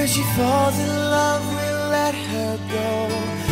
when she falls in love, we'll let her go.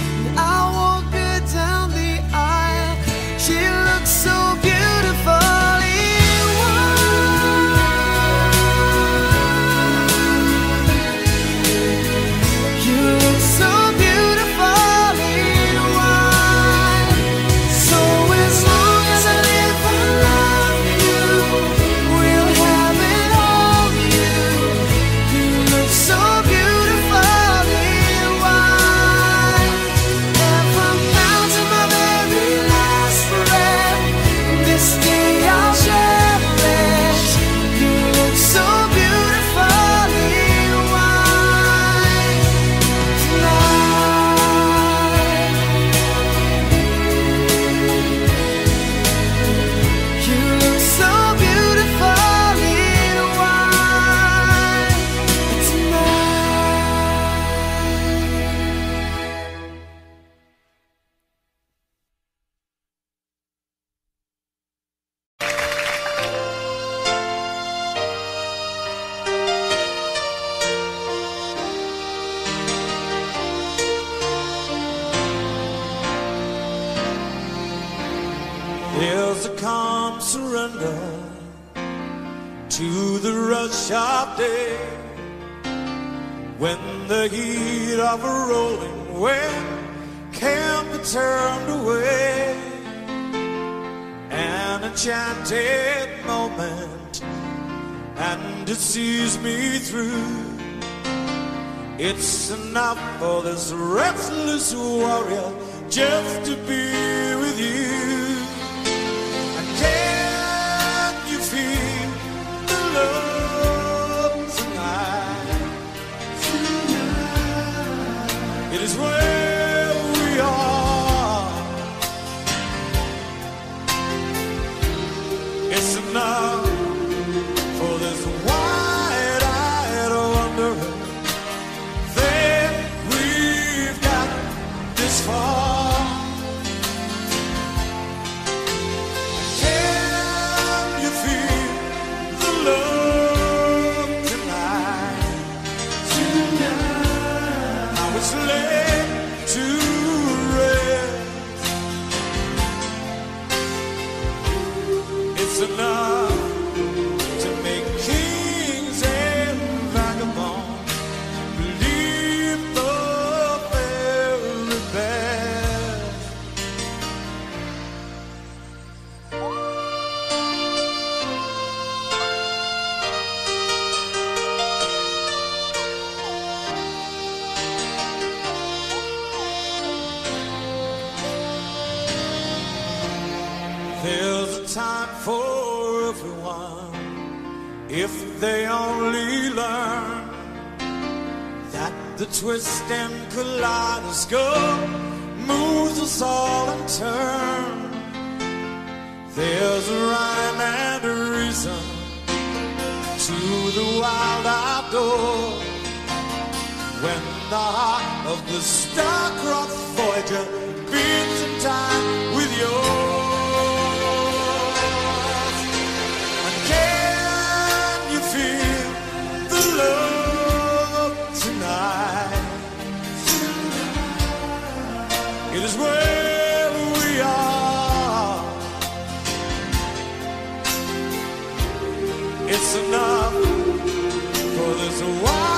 It's enough. For this wide-eyed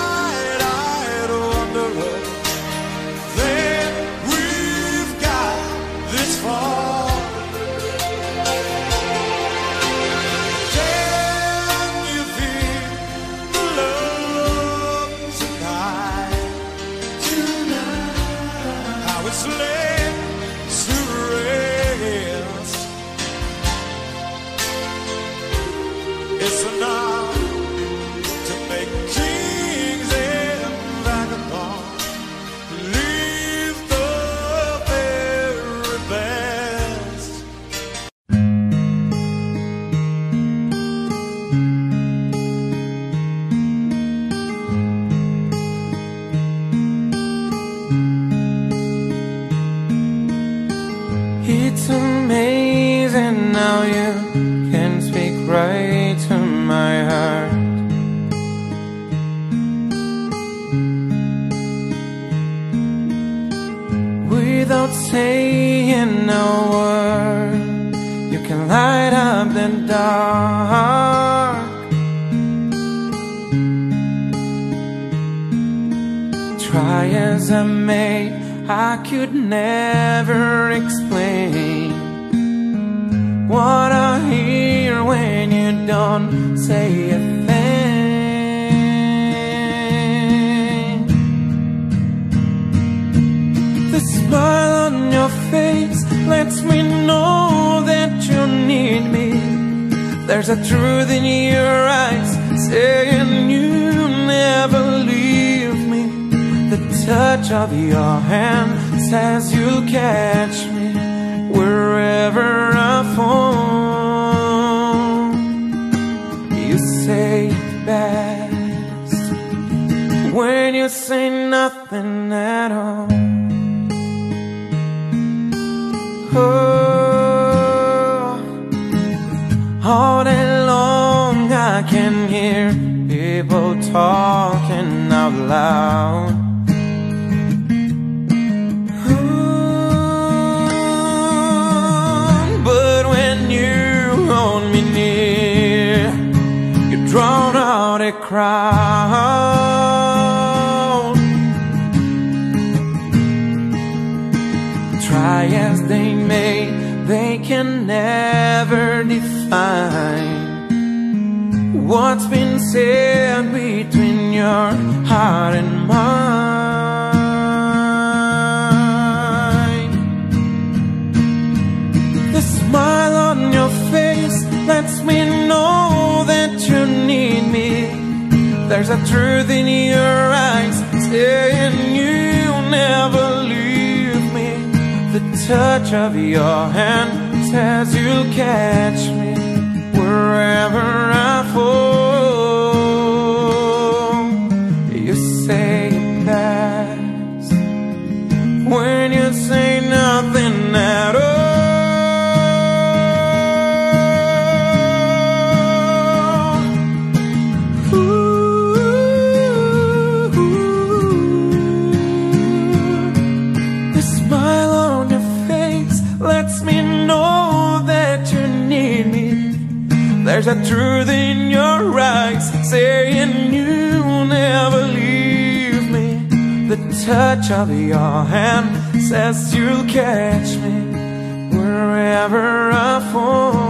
never afford.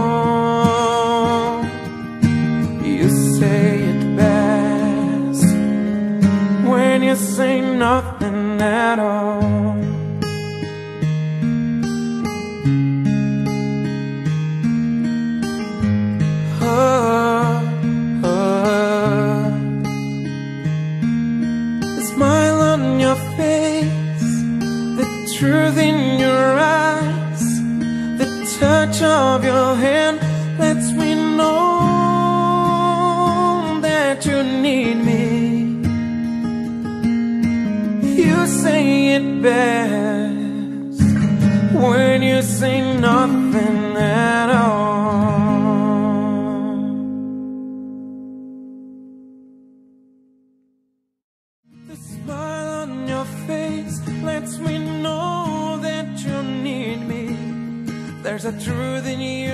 You say it best when you say nothing at all. your hand lets me know that you need me. You say it best when you say nothing at all. The smile on your face lets me know that you need me. There's a truth in you.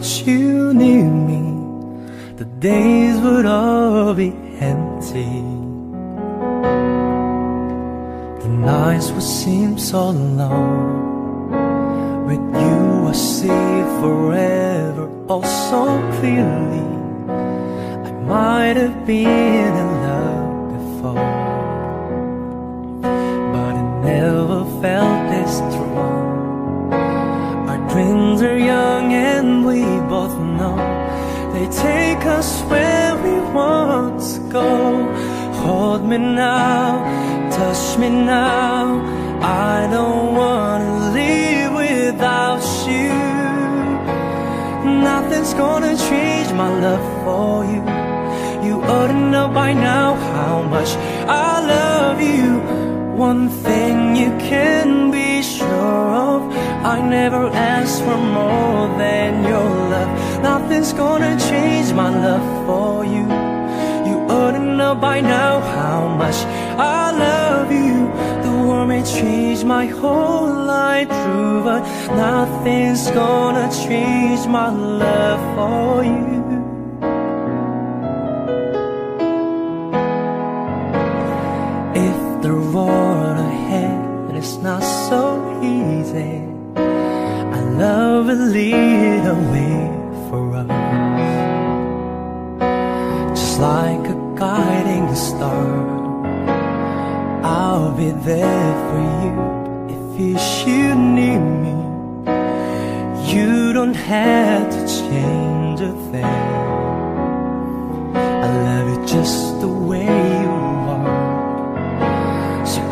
Without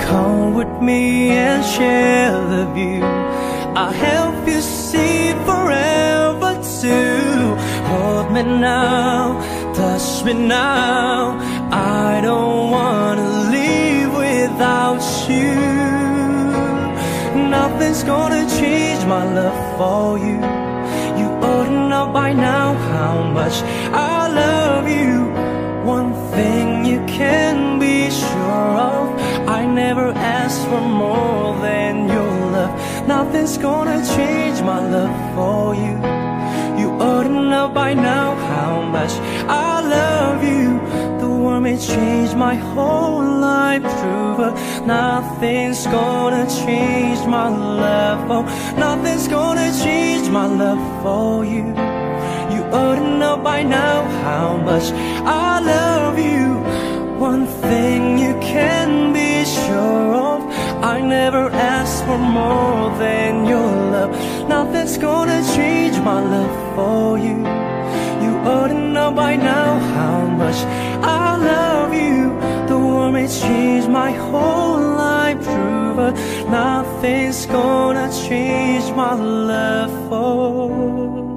come with me and share the view. I'll help you see forever too. Hold me now, touch me now. I don't wanna leave without you. Nothing's gonna change my love for you. You ought to know by now how much I love you. One thing you can be sure of never asked for more than your love. Nothing's gonna change my love for you. You ought to know by now how much I love you. The world may change my whole life through, but nothing's gonna change my love. Oh, nothing's gonna change my love for you. You ought to know by now how much I love you. One thing you can be I never asked for more than your love. Nothing's gonna change my love for you. You ought to know by now how much I love you. The world may change my whole life through, but nothing's gonna change my love for you.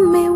Me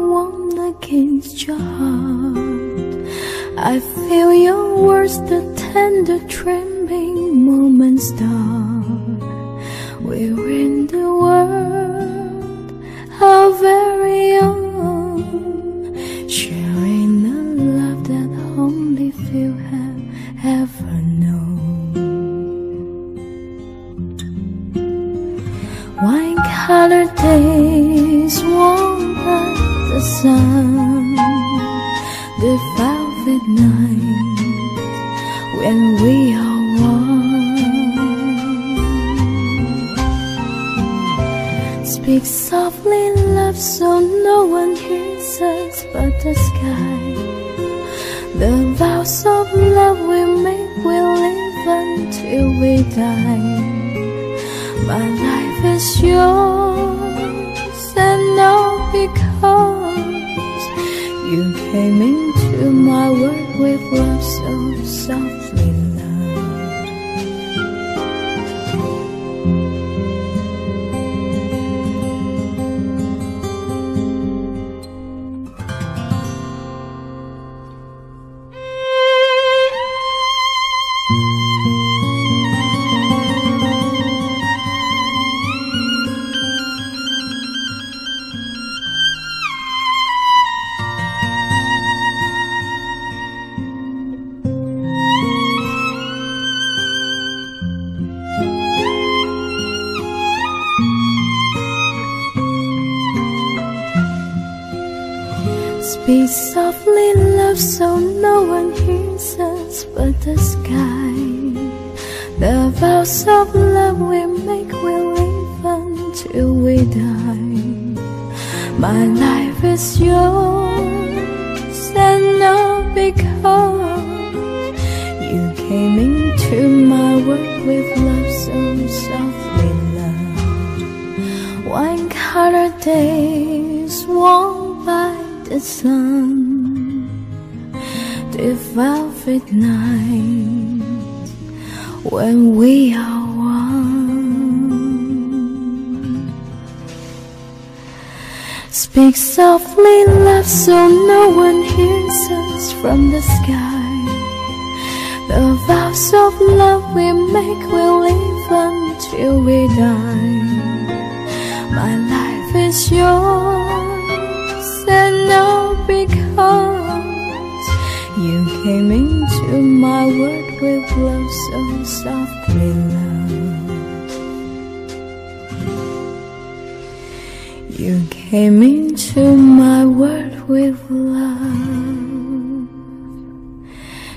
with love.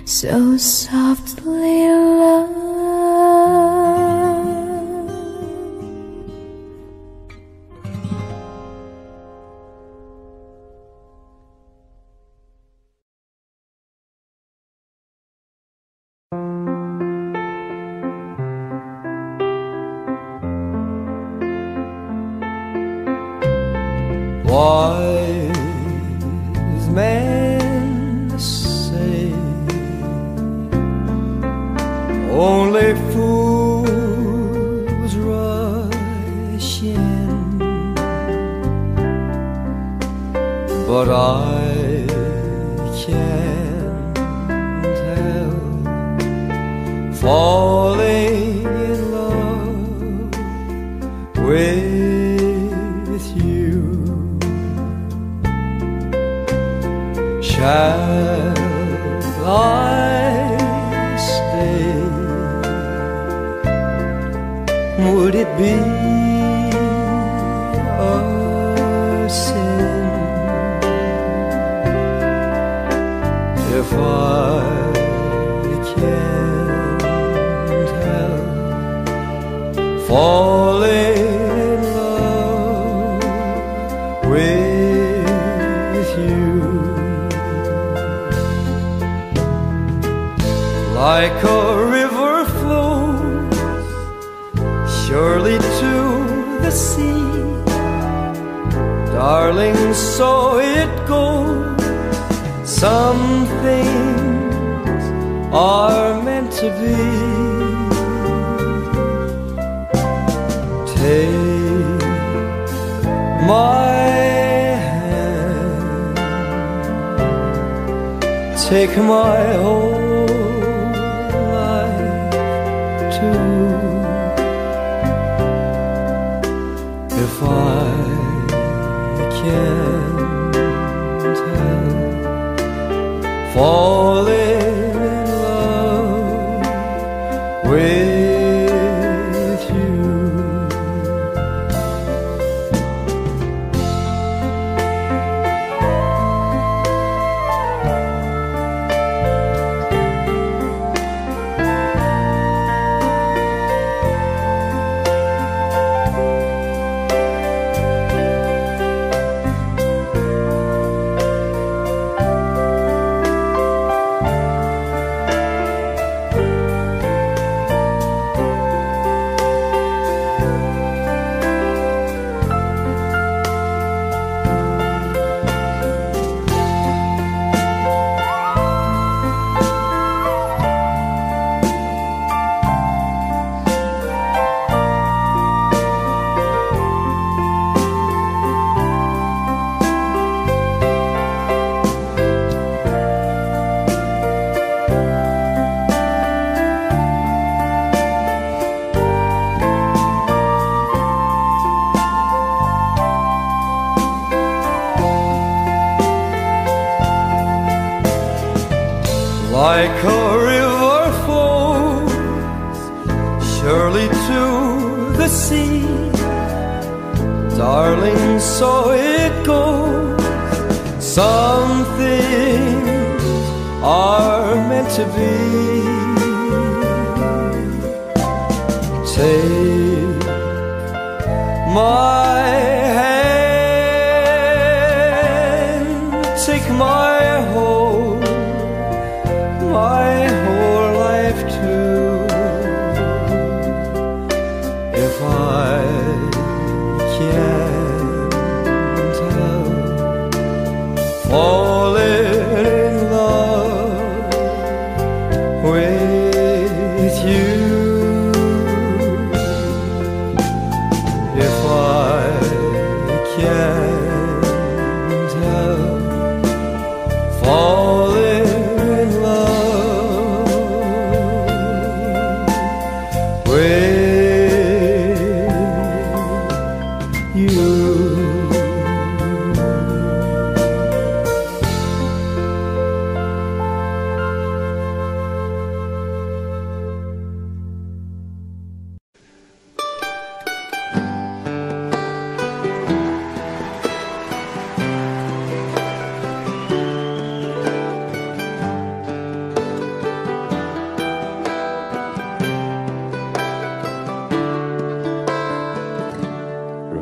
So softly, take my whole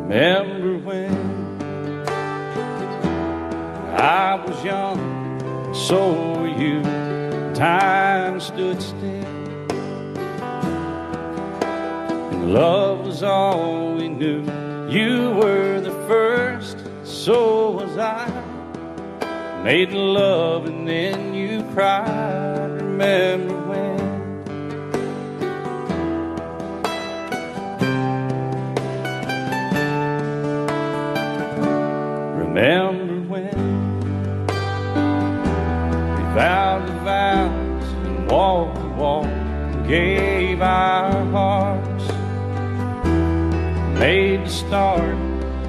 Remember when I was young, so were you. Time stood still, and love was all we knew. You were the first, so was I. Made love and then you cried. Remember start,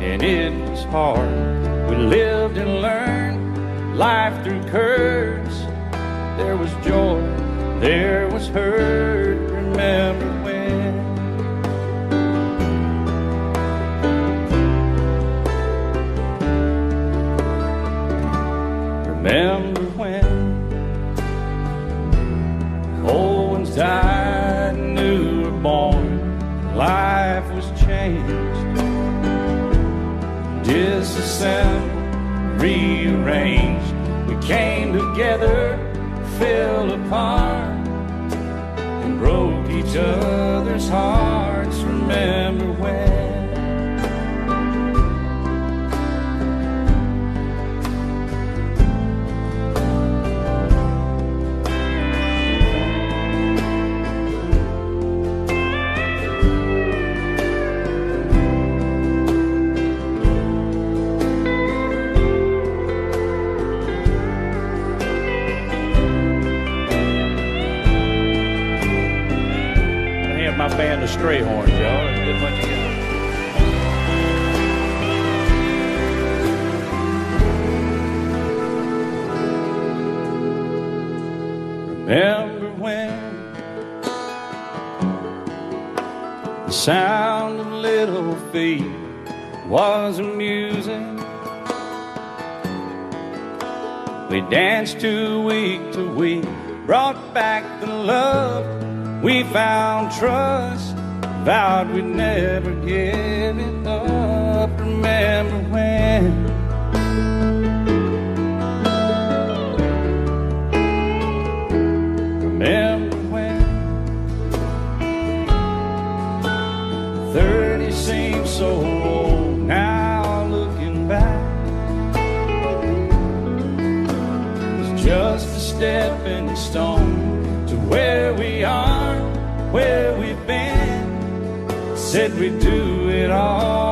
and it was hard. We lived and learned life through curves. There was joy, there was hurt. Remember disassembled, rearranged. We came together, fell apart, and broke each other's hearts. Remember They're a. Remember when the sound of little feet was amusing? We danced to week to week, brought back the love. We found trust, vowed we'd never give it up. Remember it all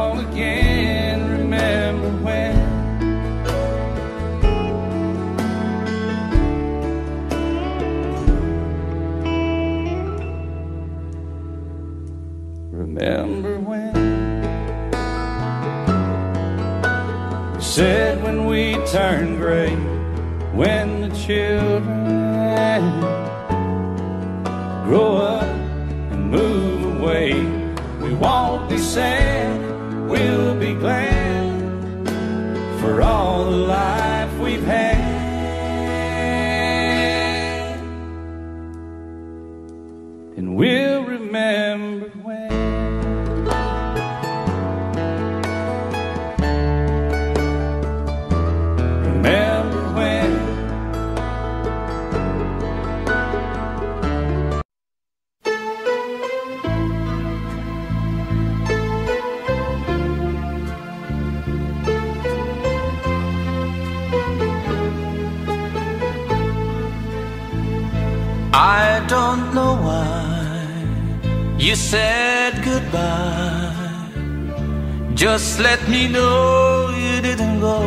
you said goodbye. Just let me know you didn't go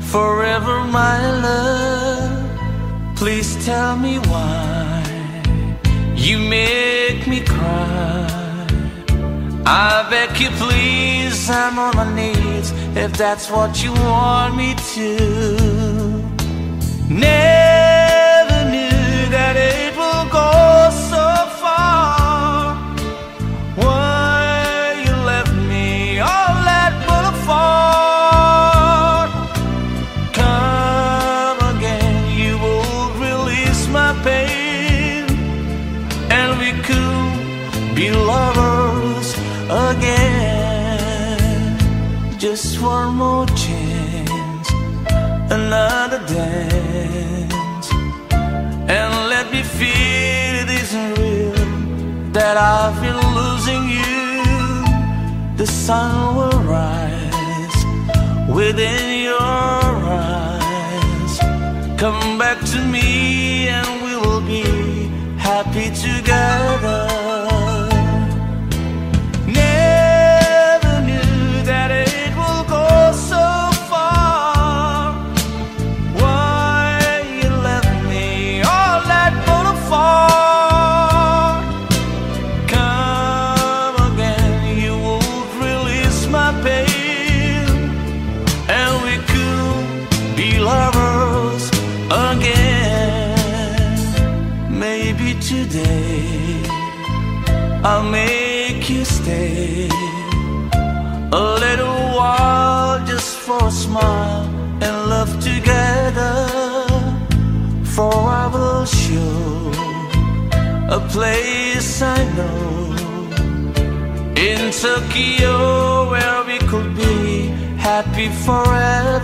forever, my love. Please tell me why you make me cry. I beg you, please, I'm on my knees if that's what you want me to. Never losing you. The sun will rise within your eyes. Come back to me, and we will be happy together. Place I know in Tokyo where we could be happy forever.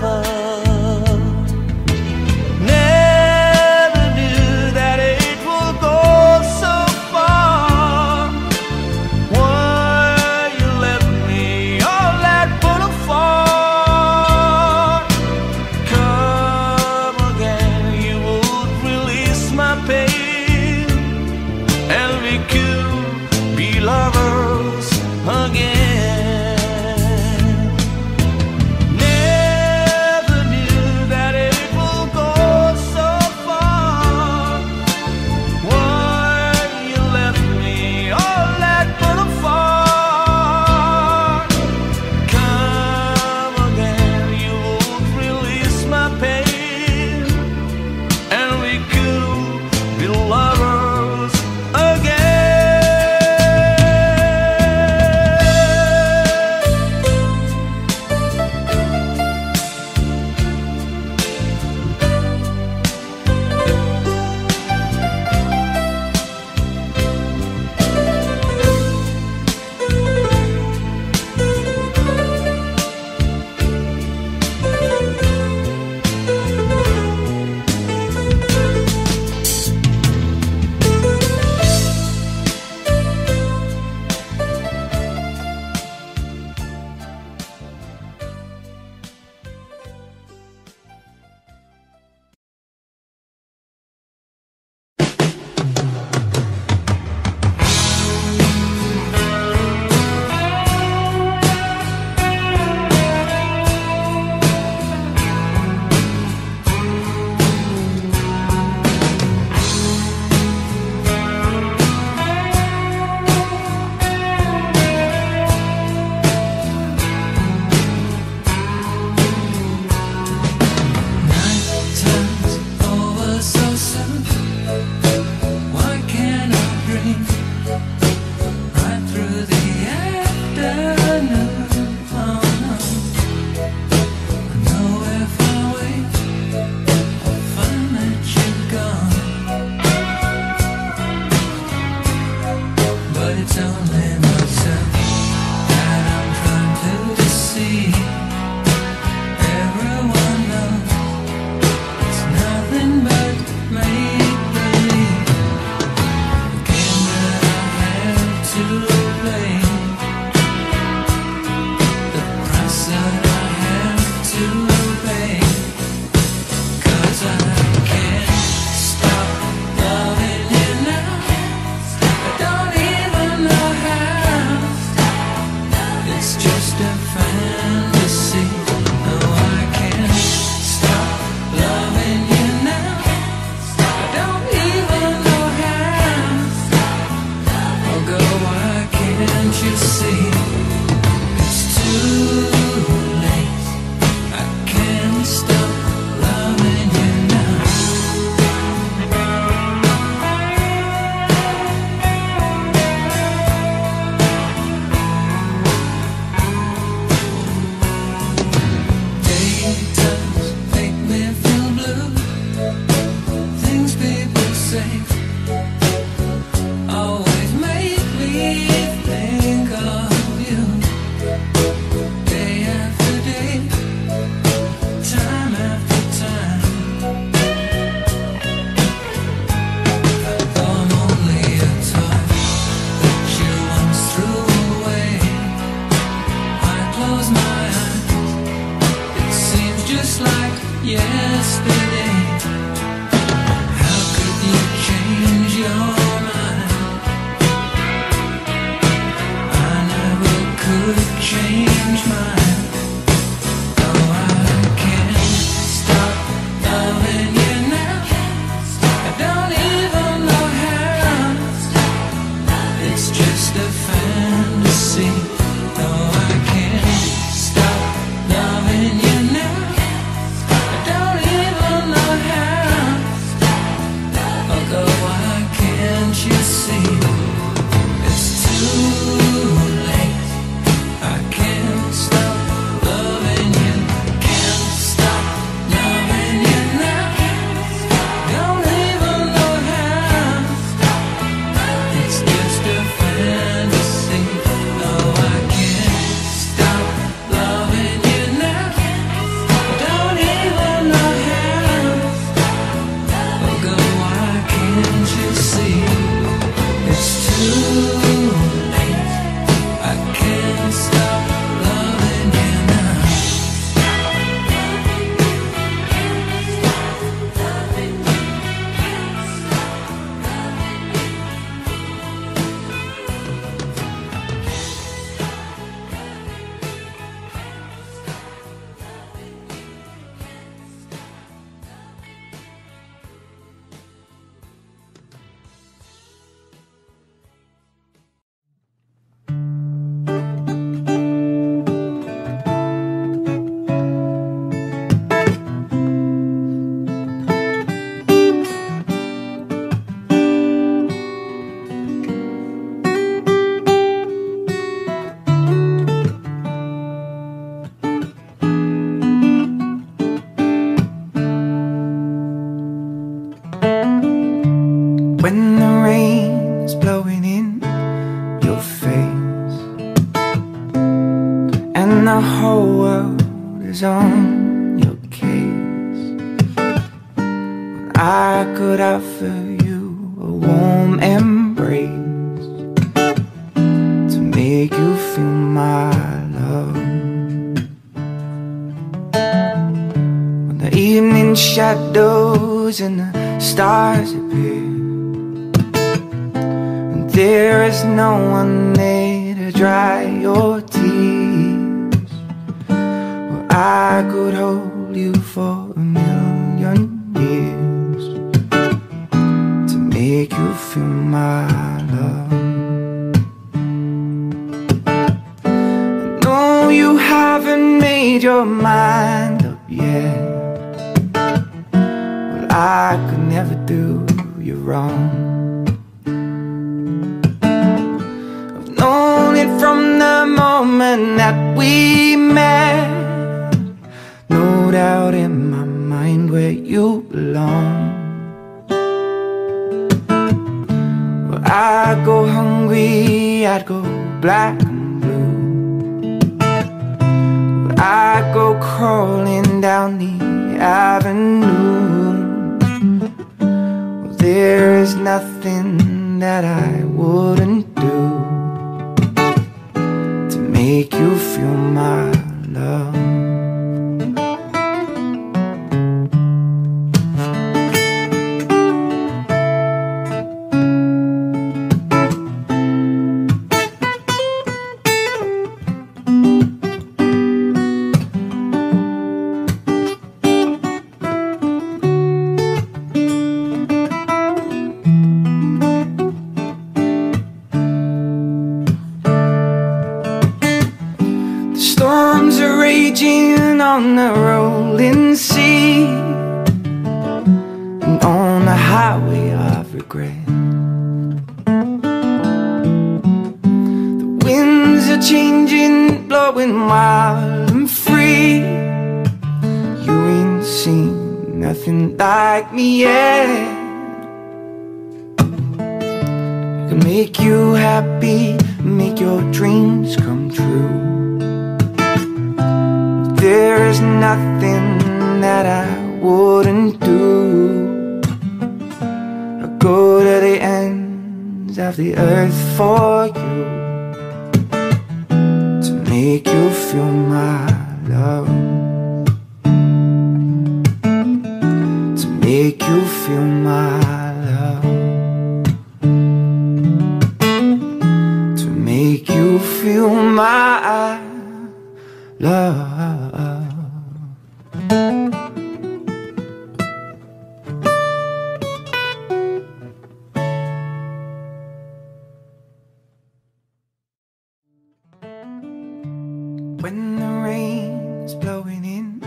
when the rain's blowing in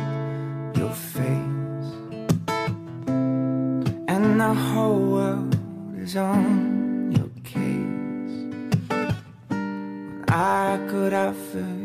your face and the whole world is on your case I could offer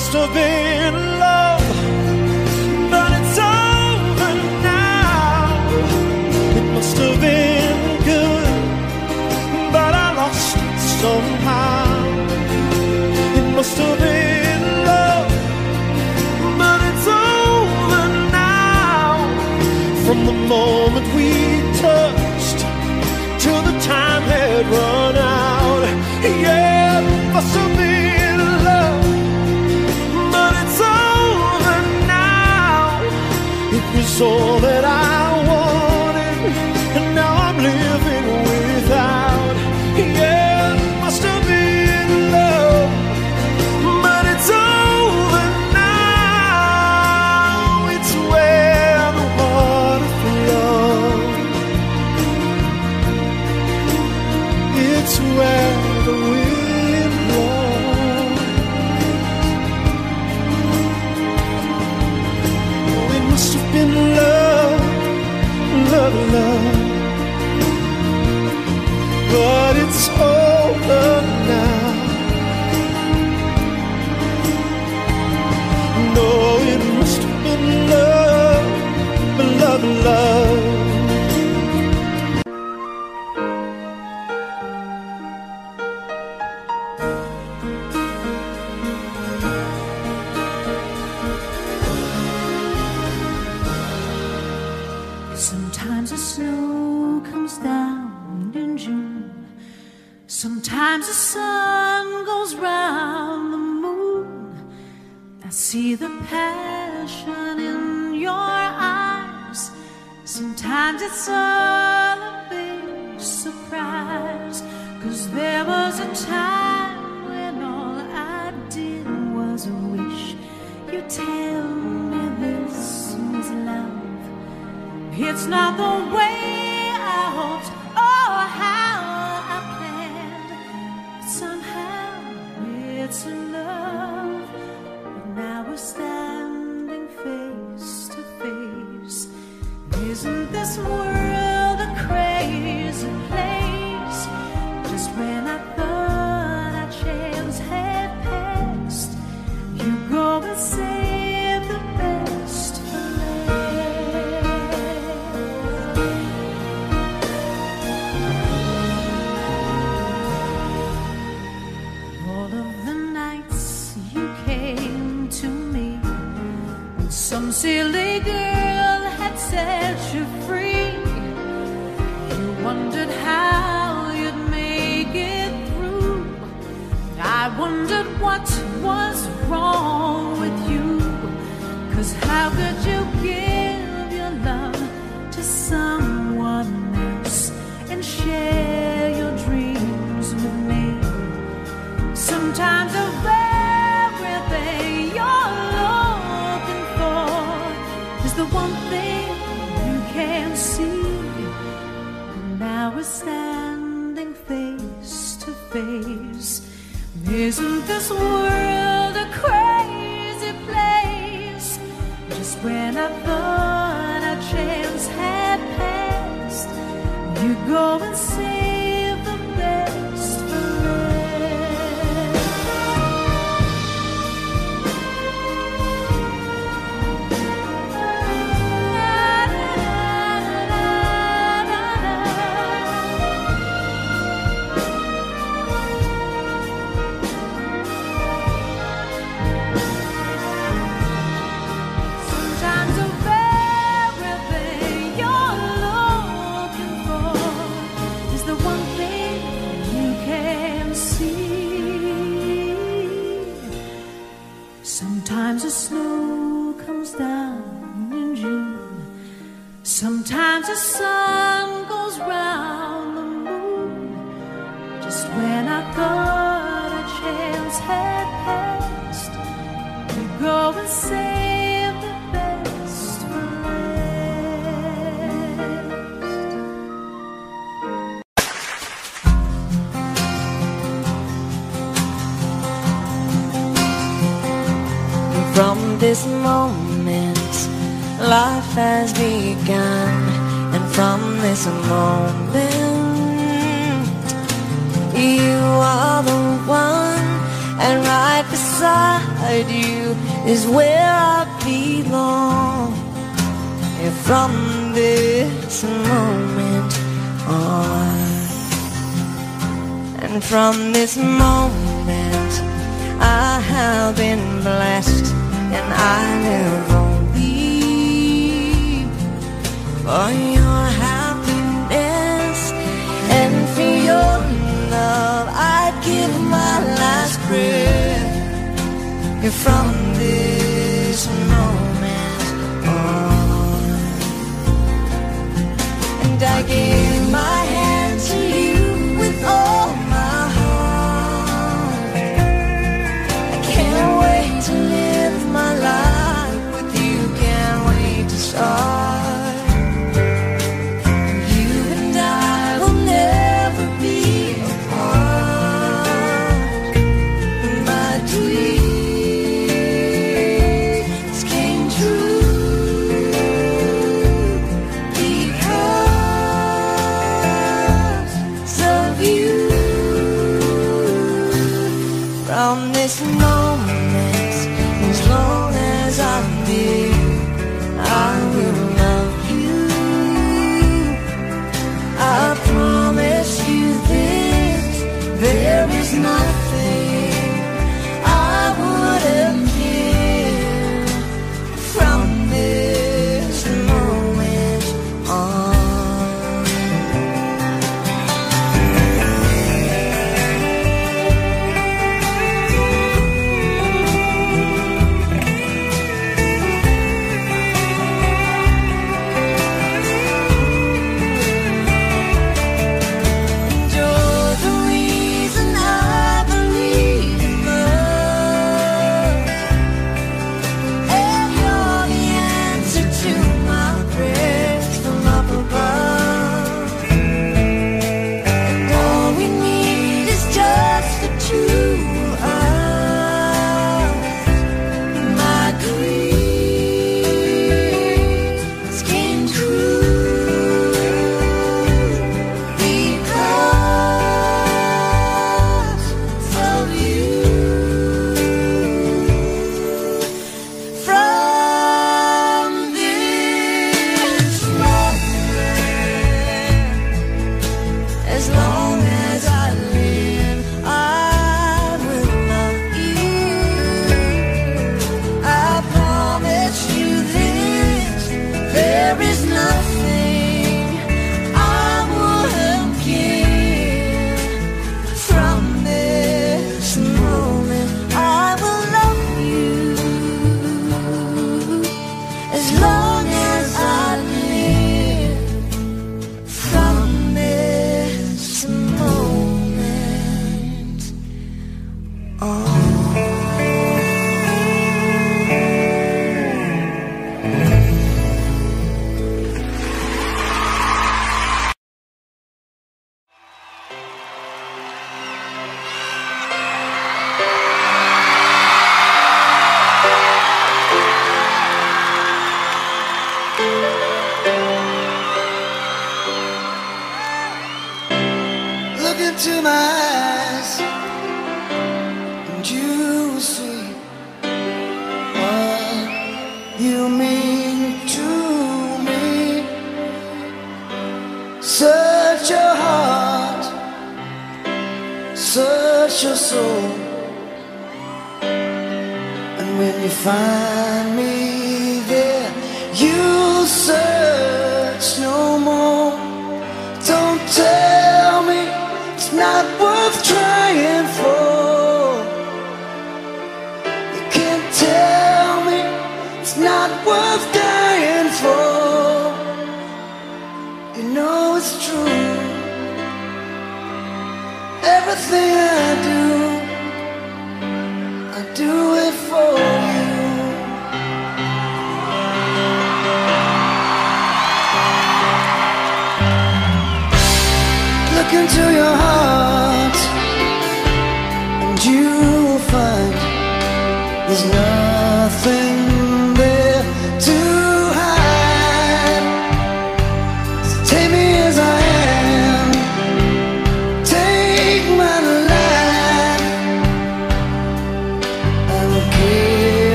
supposed to be in love, but it's over now. It must have been good, but I lost it somehow. It must have been love, but it's over now. From the moment we touched till the time had run out, yeah, it must soledad. sun.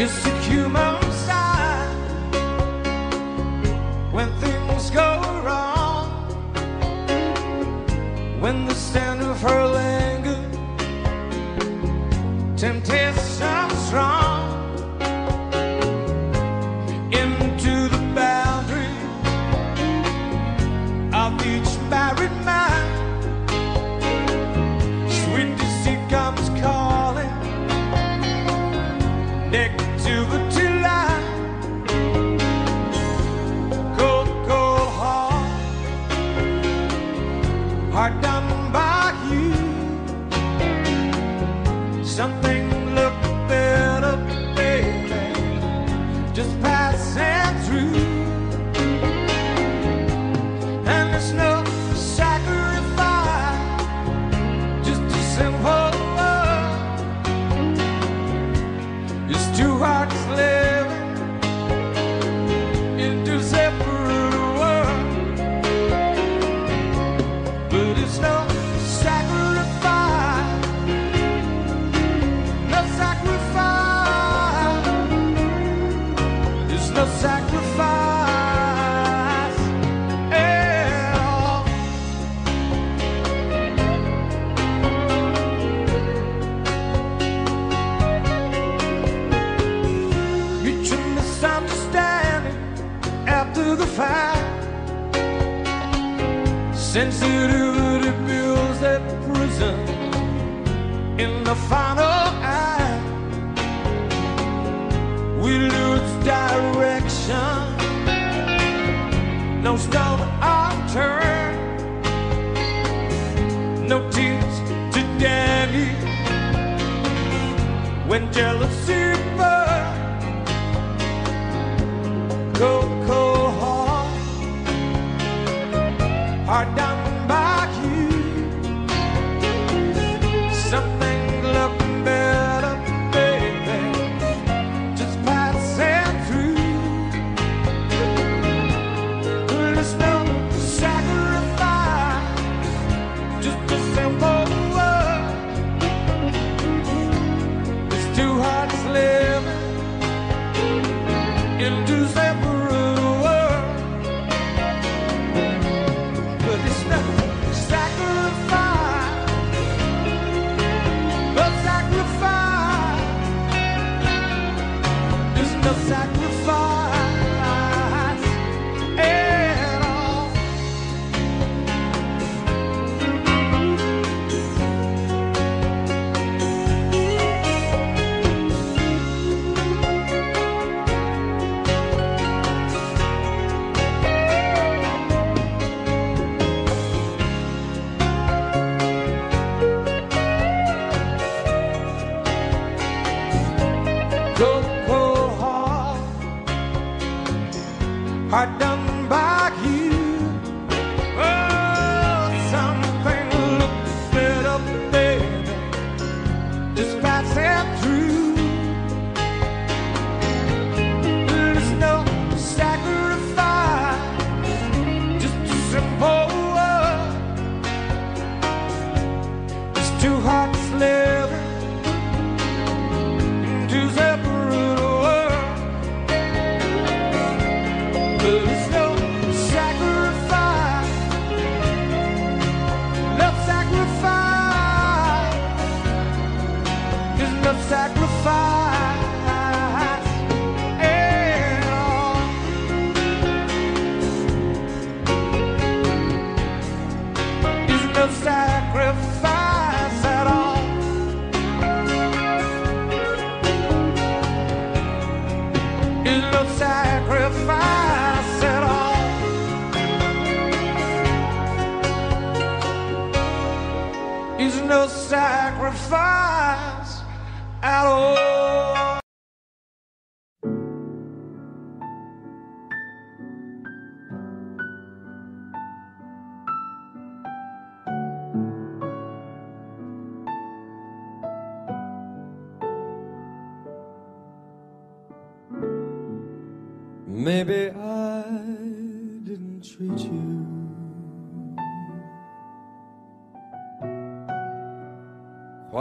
It's the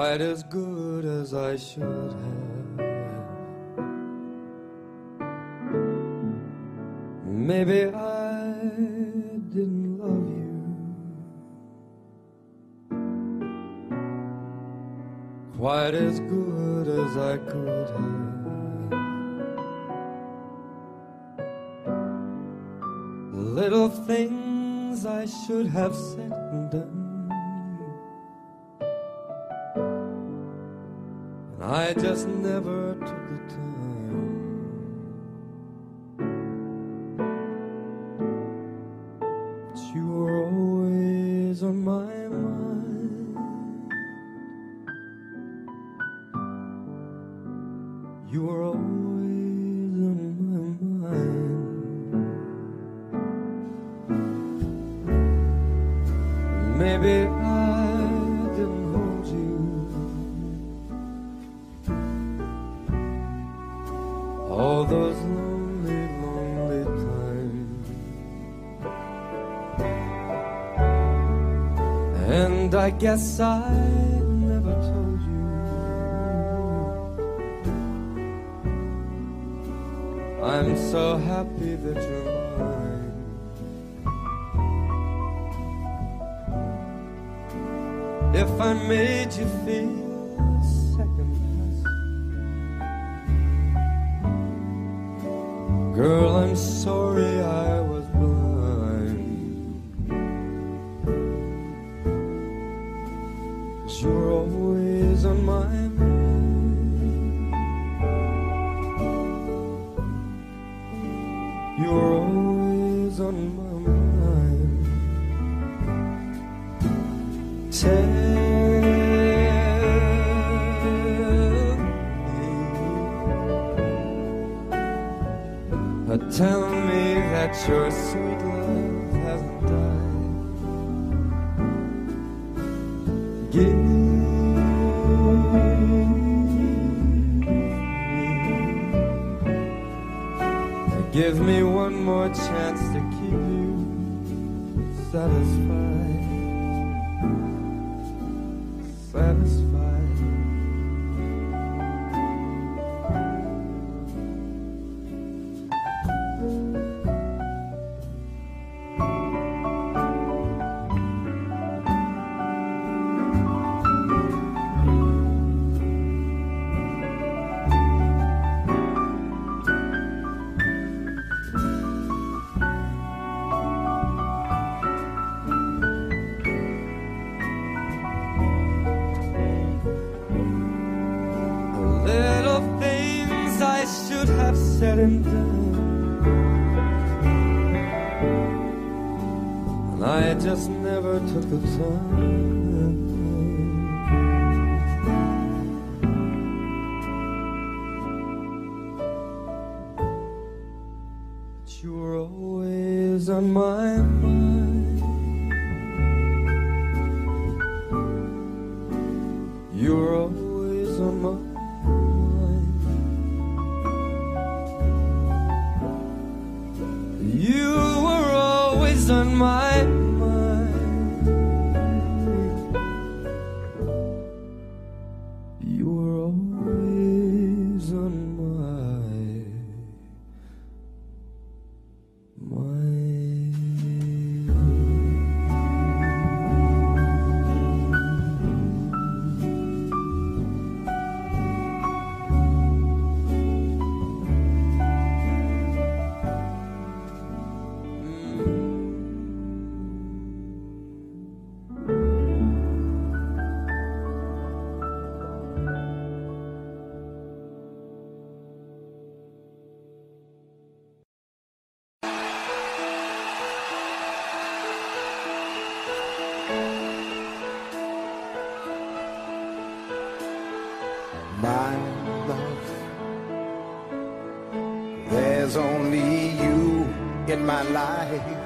quite as good as I should have. Maybe I didn't love you. Quite as good as I could have. Little things I should have said and done. I just never took the time. guess I satisfied. said and done. And I just never took the time. life.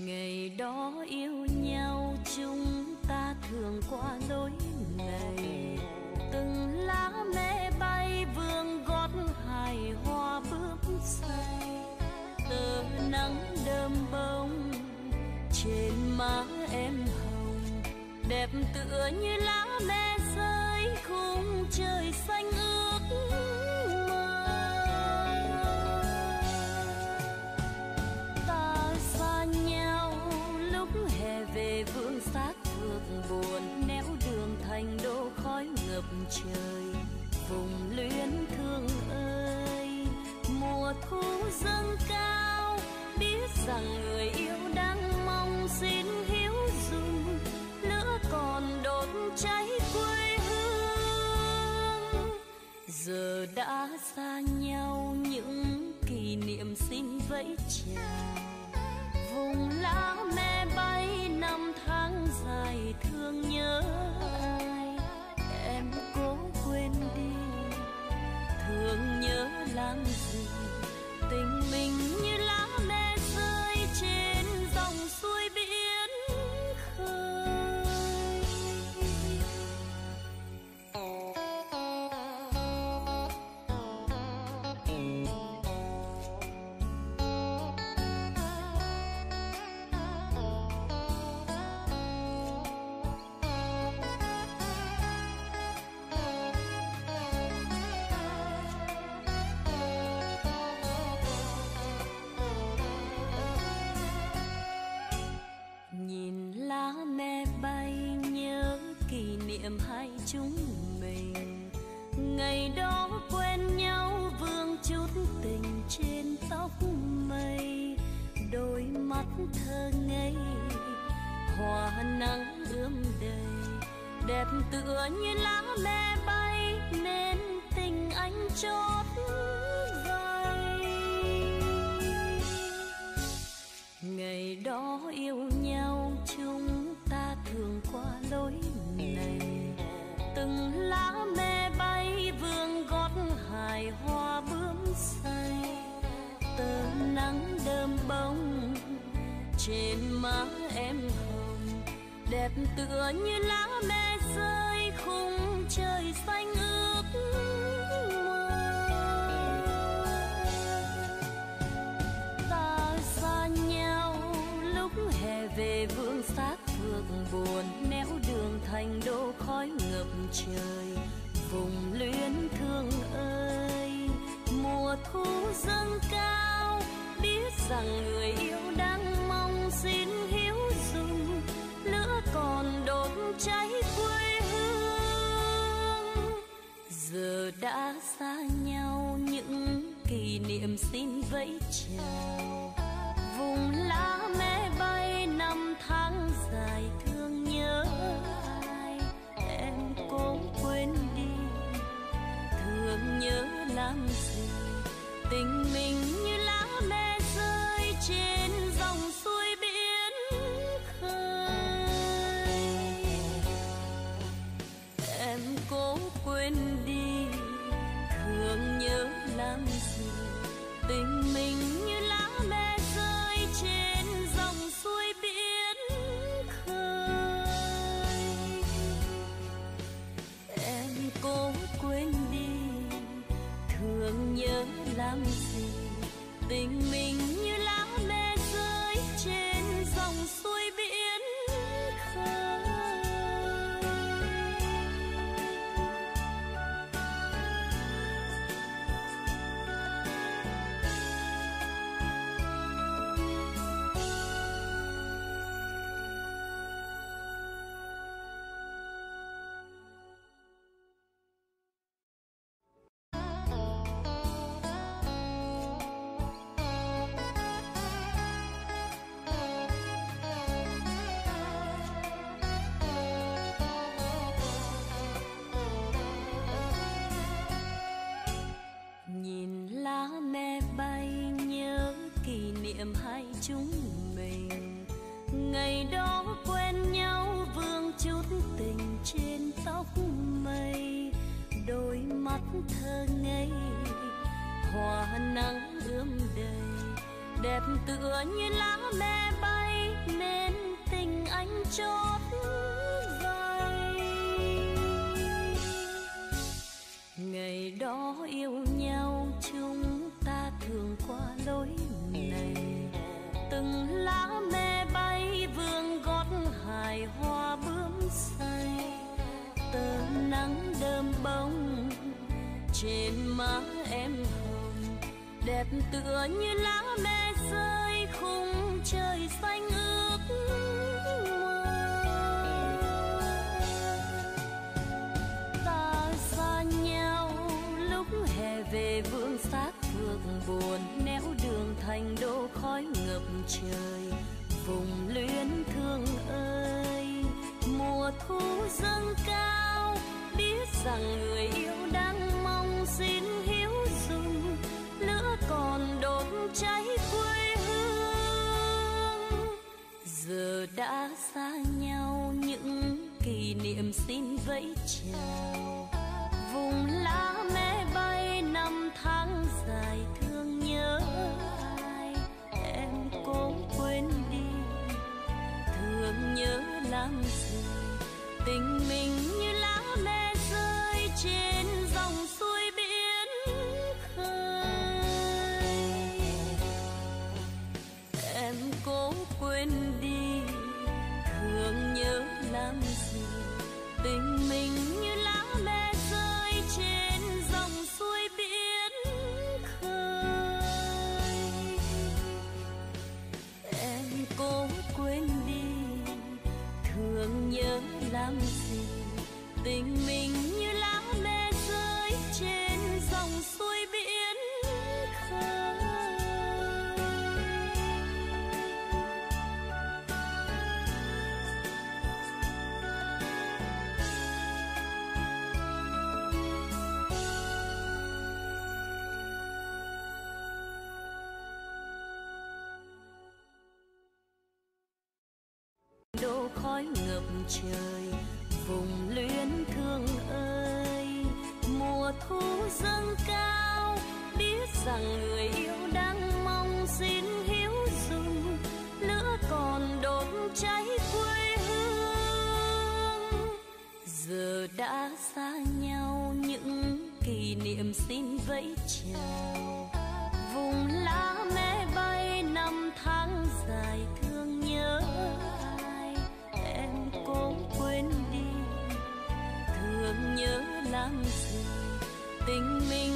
ngày đó yêu nhau, chúng ta thường qua lối này. Từng lá mê bay, vương gót hài hoa bướm say tờ nắng đơm bông, trên má em hồng. Đẹp tựa như lá mê rơi, khung trời xa trời, vùng luyến thương ơi. Mùa thu dâng cao, biết rằng người yêu đang mong xin hiếu dung lửa còn đốt cháy quê hương. Giờ đã xa nhau, những kỷ niệm xin vẫy chào vùng lá me bay, năm tháng dài thương nhớ. anh dancing gì? Tình mình như lá me bay nên tình anh chót vay ngày đó yêu nhau chúng ta thường qua lối này. Từng lá me bay vương gót hài hoa bướm say. Tờ nắng đơm bông trên má em hồng. Đẹp tựa như lá me đã đô khói ngập trời, vùng luyến thương ơi. Mùa thu dâng cao, biết rằng người yêu đang mong xin hiếu dung. Lửa còn đốt cháy quê hương. Giờ đã xa nhau, những kỷ niệm xin vẫy chào. dáng gì tình mình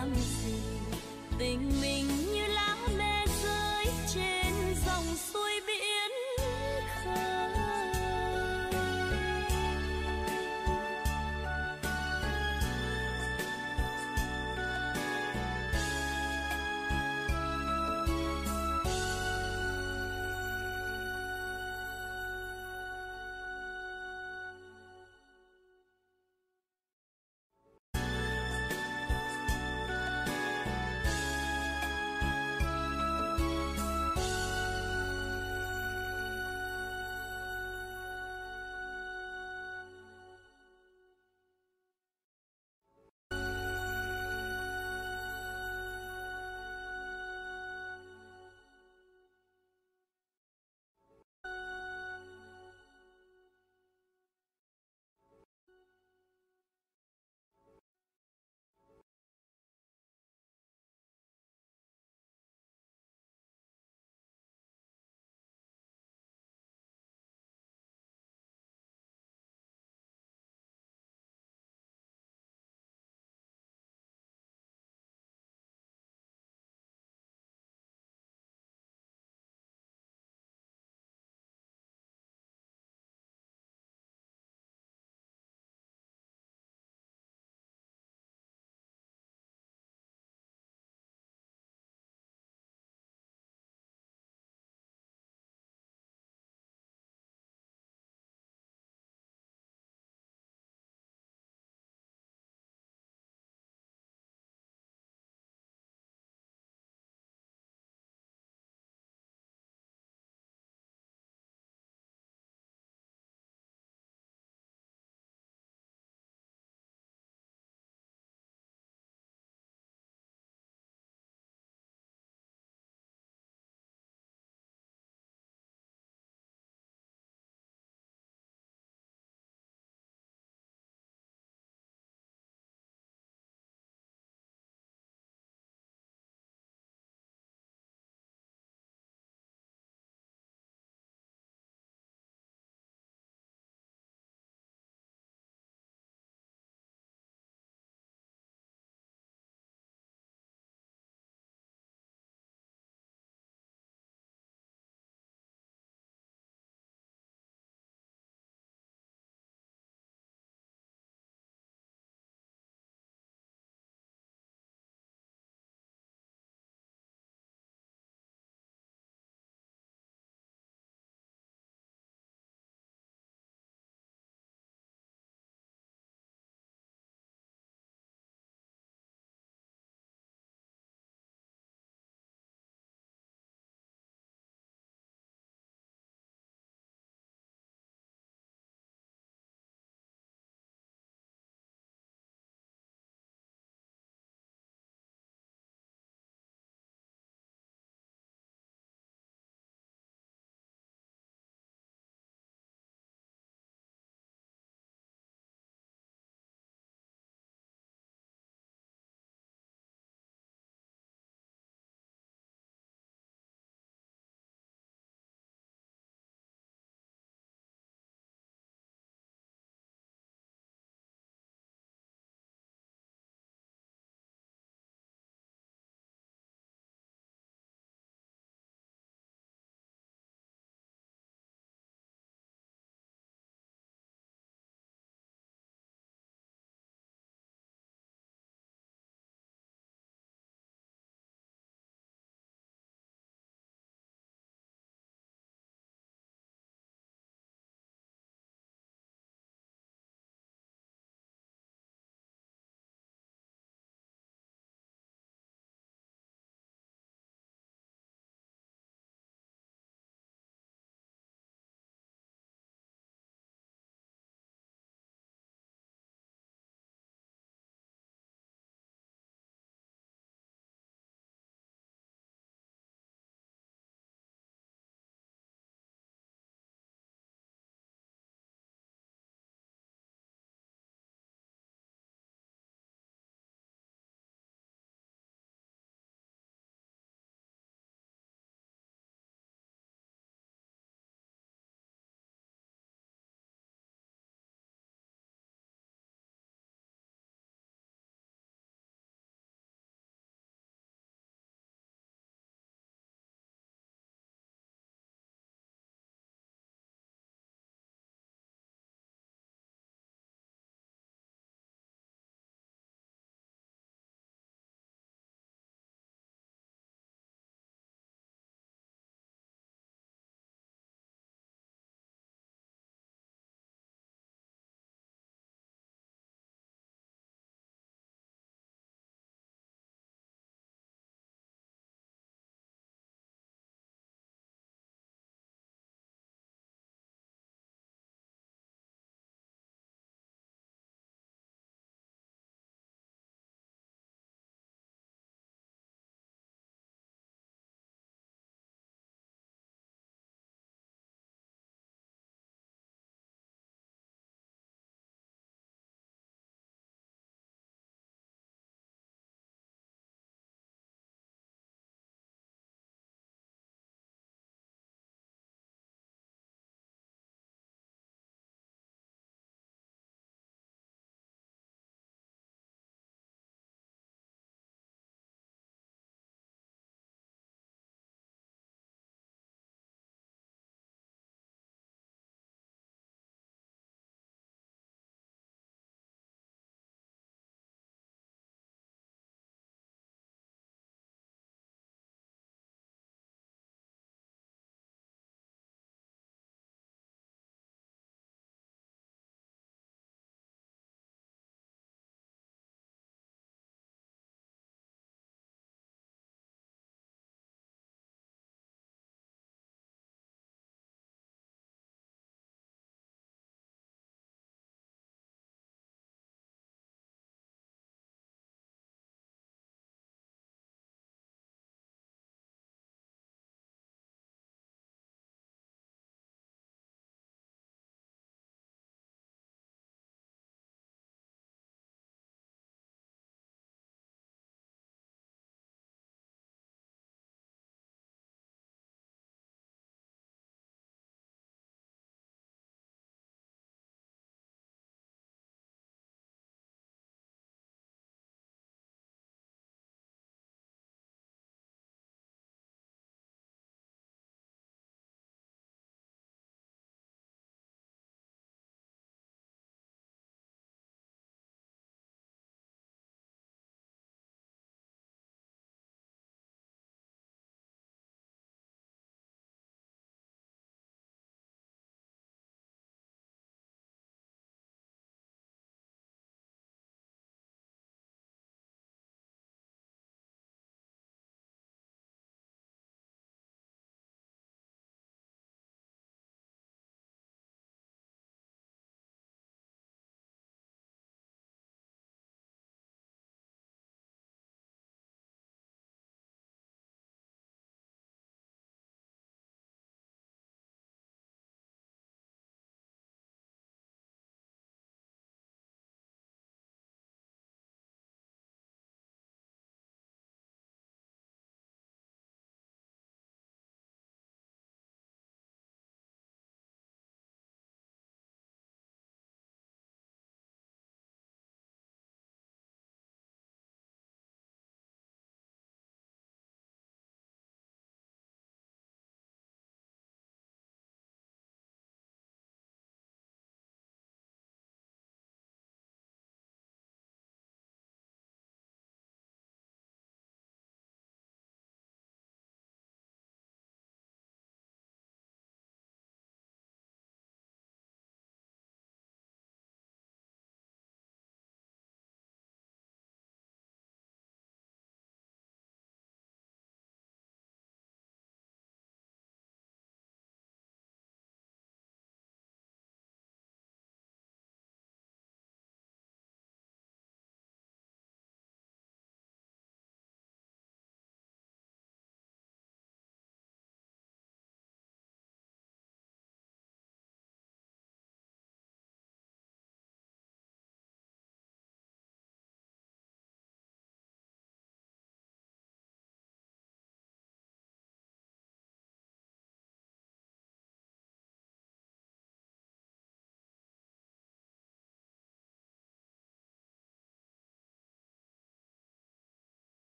làm gì? Tình